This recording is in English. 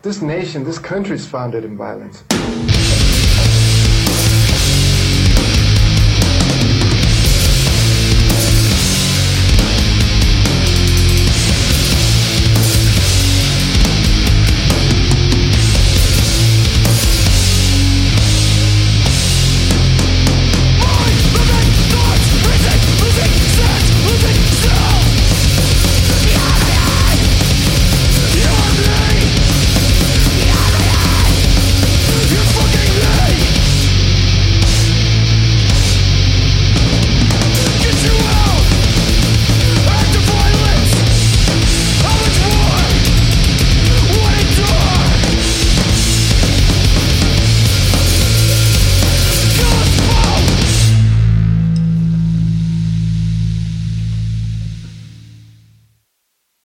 This nation, this country is founded in violence.